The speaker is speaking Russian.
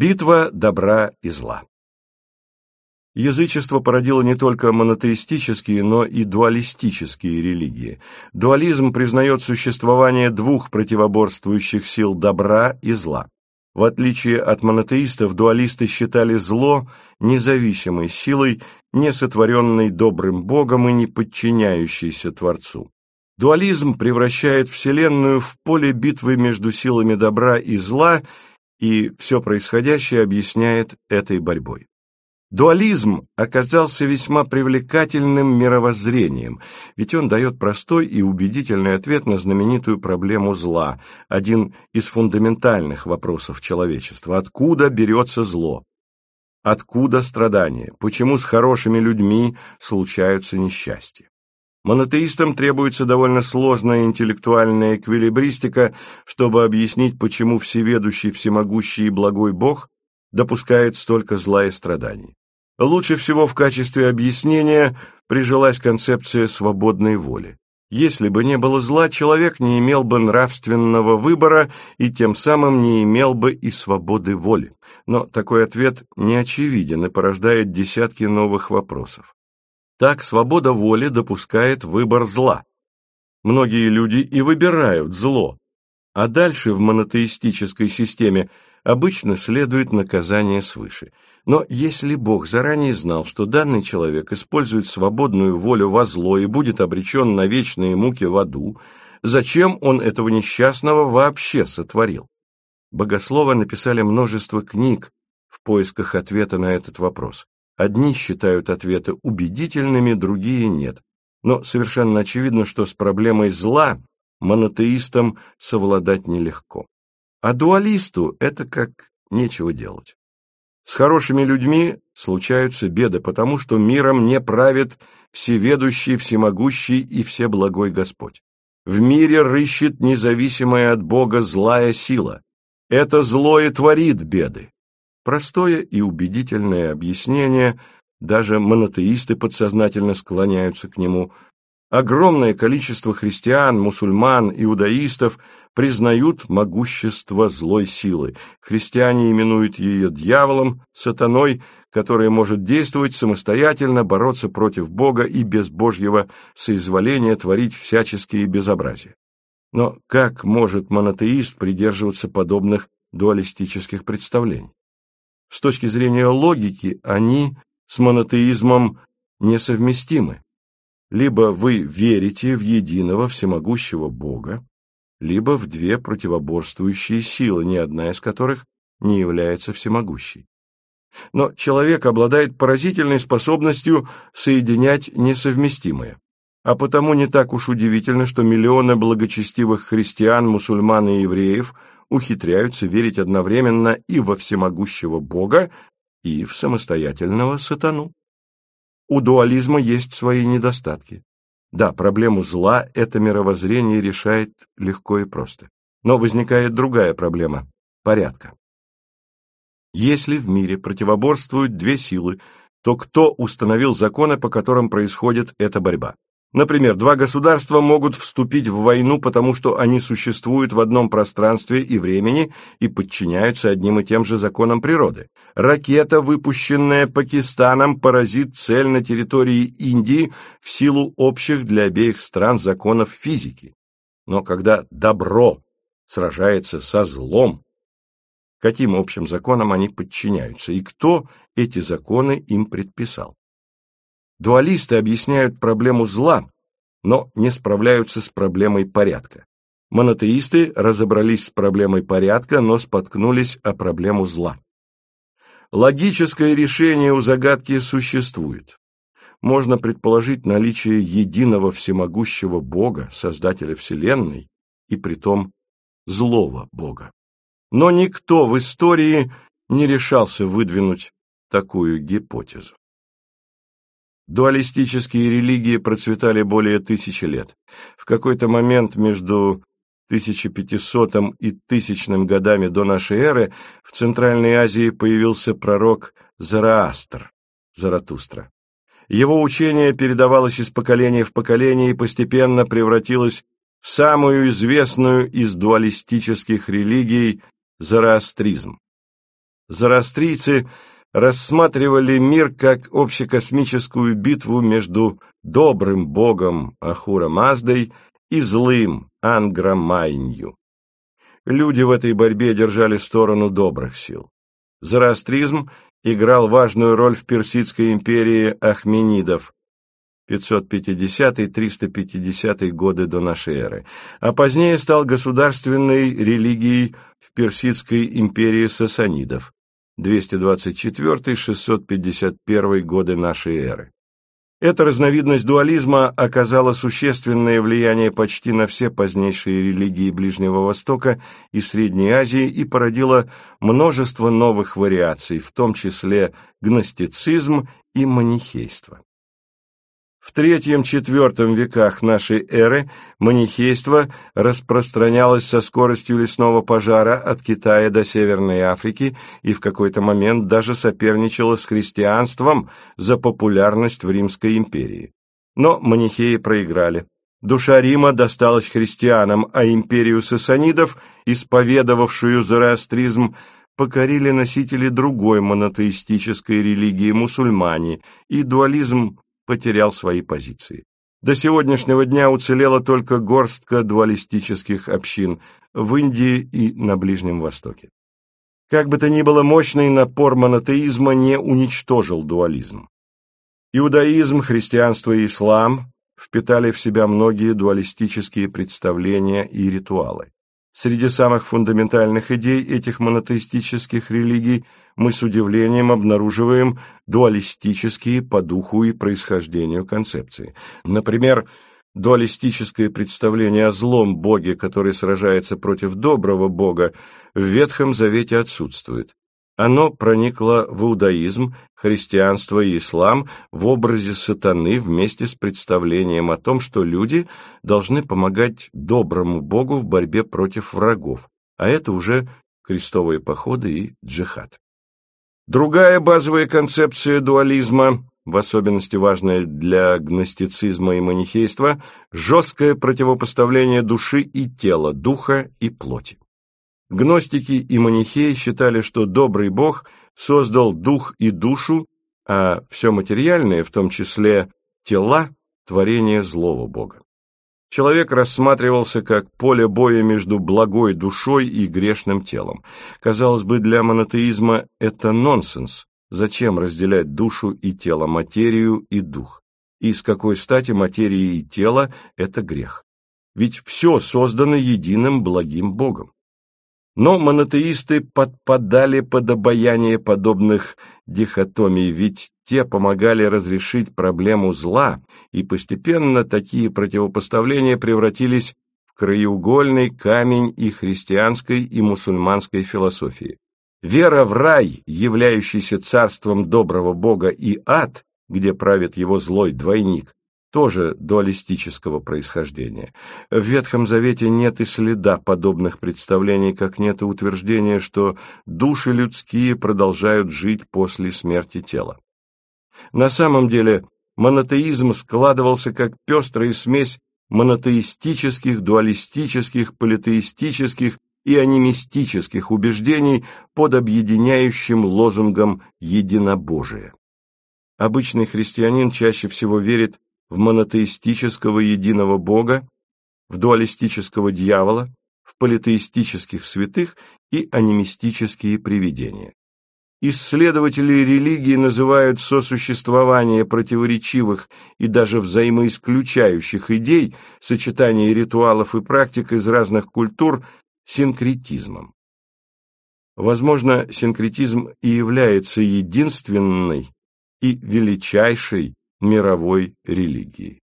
Битва добра и зла Язычество породило не только монотеистические, но и дуалистические религии. Дуализм признает существование двух противоборствующих сил добра и зла. В отличие от монотеистов, дуалисты считали зло независимой силой, не сотворенной добрым Богом и не подчиняющейся Творцу. Дуализм превращает Вселенную в поле битвы между силами добра и зла, и все происходящее объясняет этой борьбой. Дуализм оказался весьма привлекательным мировоззрением, ведь он дает простой и убедительный ответ на знаменитую проблему зла, один из фундаментальных вопросов человечества. Откуда берется зло? Откуда страдания? Почему с хорошими людьми случаются несчастья? Монотеистам требуется довольно сложная интеллектуальная эквилибристика, чтобы объяснить, почему всеведущий, всемогущий и благой Бог допускает столько зла и страданий. Лучше всего в качестве объяснения прижилась концепция свободной воли. Если бы не было зла, человек не имел бы нравственного выбора и тем самым не имел бы и свободы воли. Но такой ответ не очевиден и порождает десятки новых вопросов. Так свобода воли допускает выбор зла. Многие люди и выбирают зло, а дальше в монотеистической системе обычно следует наказание свыше – но если Бог заранее знал, что данный человек использует свободную волю во зло и будет обречен на вечные муки в аду, зачем он этого несчастного вообще сотворил? Богословы написали множество книг в поисках ответа на этот вопрос. Одни считают ответы убедительными, другие нет. Но совершенно очевидно, что с проблемой зла монотеистам совладать нелегко. А дуалисту это как нечего делать. С хорошими людьми случаются беды, потому что миром не правит всеведущий, всемогущий и всеблагой Господь. В мире рыщет независимая от Бога злая сила. Это зло и творит беды. Простое и убедительное объяснение, даже монотеисты подсознательно склоняются к нему – Огромное количество христиан, мусульман, иудаистов признают могущество злой силы. Христиане именуют ее дьяволом, сатаной, который может действовать самостоятельно, бороться против Бога и без Божьего соизволения творить всяческие безобразия. Но как может монотеист придерживаться подобных дуалистических представлений? С точки зрения логики они с монотеизмом несовместимы. Либо вы верите в единого всемогущего Бога, либо в две противоборствующие силы, ни одна из которых не является всемогущей. Но человек обладает поразительной способностью соединять несовместимое. А потому не так уж удивительно, что миллионы благочестивых христиан, мусульман и евреев ухитряются верить одновременно и во всемогущего Бога, и в самостоятельного сатану. У дуализма есть свои недостатки. Да, проблему зла это мировоззрение решает легко и просто. Но возникает другая проблема – порядка. Если в мире противоборствуют две силы, то кто установил законы, по которым происходит эта борьба? Например, два государства могут вступить в войну, потому что они существуют в одном пространстве и времени и подчиняются одним и тем же законам природы. Ракета, выпущенная Пакистаном, поразит цель на территории Индии в силу общих для обеих стран законов физики. Но когда добро сражается со злом, каким общим законам они подчиняются и кто эти законы им предписал? Дуалисты объясняют проблему зла, но не справляются с проблемой порядка. Монотеисты разобрались с проблемой порядка, но споткнулись о проблему зла. Логическое решение у загадки существует. Можно предположить наличие единого всемогущего Бога, Создателя Вселенной, и притом злого Бога. Но никто в истории не решался выдвинуть такую гипотезу. Дуалистические религии процветали более тысячи лет. В какой-то момент между 1500 и 1000 годами до нашей эры в Центральной Азии появился пророк Зараастр, Заратустра. Его учение передавалось из поколения в поколение и постепенно превратилось в самую известную из дуалистических религий – зороастризм. Зороастрийцы рассматривали мир как общекосмическую битву между добрым богом Ахура Маздой и злым Ангра Майнью. Люди в этой борьбе держали сторону добрых сил. Зороастризм играл важную роль в Персидской империи Ахменидов 550-350 годы до нашей эры, а позднее стал государственной религией в Персидской империи сасанидов 224-651 годы нашей эры. Эта разновидность дуализма оказала существенное влияние почти на все позднейшие религии Ближнего Востока и Средней Азии и породила множество новых вариаций, в том числе гностицизм и манихейство. В III-IV веках нашей эры манихейство распространялось со скоростью лесного пожара от Китая до Северной Африки и в какой-то момент даже соперничало с христианством за популярность в Римской империи. Но манихеи проиграли. Душа Рима досталась христианам, а империю сасанидов, исповедовавшую зороастризм, покорили носители другой монотеистической религии мусульмане, и дуализм потерял свои позиции. До сегодняшнего дня уцелела только горстка дуалистических общин в Индии и на Ближнем Востоке. Как бы то ни было, мощный напор монотеизма не уничтожил дуализм. Иудаизм, христианство и ислам впитали в себя многие дуалистические представления и ритуалы. Среди самых фундаментальных идей этих монотеистических религий мы с удивлением обнаруживаем дуалистические по духу и происхождению концепции. Например, дуалистическое представление о злом боге, который сражается против доброго бога, в Ветхом Завете отсутствует. Оно проникло в иудаизм, христианство и ислам в образе сатаны вместе с представлением о том, что люди должны помогать доброму богу в борьбе против врагов, а это уже крестовые походы и джихад. Другая базовая концепция дуализма, в особенности важная для гностицизма и манихейства, жесткое противопоставление души и тела, духа и плоти. Гностики и манихеи считали, что добрый бог создал дух и душу, а все материальное, в том числе тела, творение злого бога. Человек рассматривался как поле боя между благой душой и грешным телом. Казалось бы, для монотеизма это нонсенс. Зачем разделять душу и тело, материю и дух? И с какой стати материя и тело – это грех? Ведь все создано единым благим Богом. Но монотеисты подпадали под обаяние подобных дихотомий, ведь те помогали разрешить проблему зла, и постепенно такие противопоставления превратились в краеугольный камень и христианской, и мусульманской философии. Вера в рай, являющийся царством доброго Бога, и ад, где правит его злой двойник, тоже дуалистического происхождения. В Ветхом Завете нет и следа подобных представлений, как нет и утверждения, что души людские продолжают жить после смерти тела. На самом деле монотеизм складывался как пестрая смесь монотеистических, дуалистических, политеистических и анимистических убеждений под объединяющим лозунгом «единобожие». Обычный христианин чаще всего верит в монотеистического единого Бога, в дуалистического дьявола, в политеистических святых и анимистические привидения. Исследователи религии называют сосуществование противоречивых и даже взаимоисключающих идей, сочетание ритуалов и практик из разных культур синкретизмом. Возможно, синкретизм и является единственной и величайшей мировой религии.